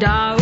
Darwin.